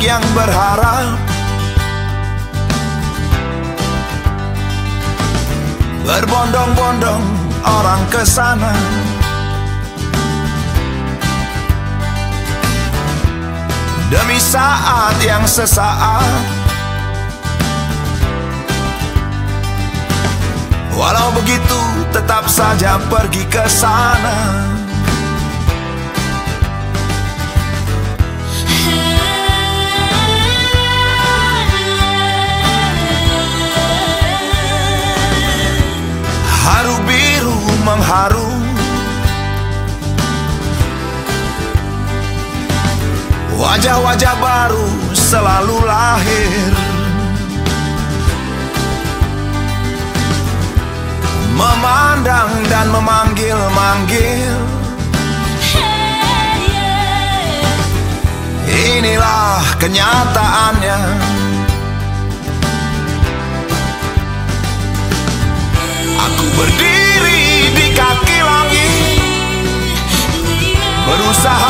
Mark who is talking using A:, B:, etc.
A: yang berharap Berbondong-bondong orang ke sana. Demi saat yang sesaat Walau begitu tetap saja pergi ke sana Wajah-wajah baru selalu lahir. Memandang dan memanggil-manggil. Inilah kenyataannya. Aku berdiri di kaki langit. Berusaha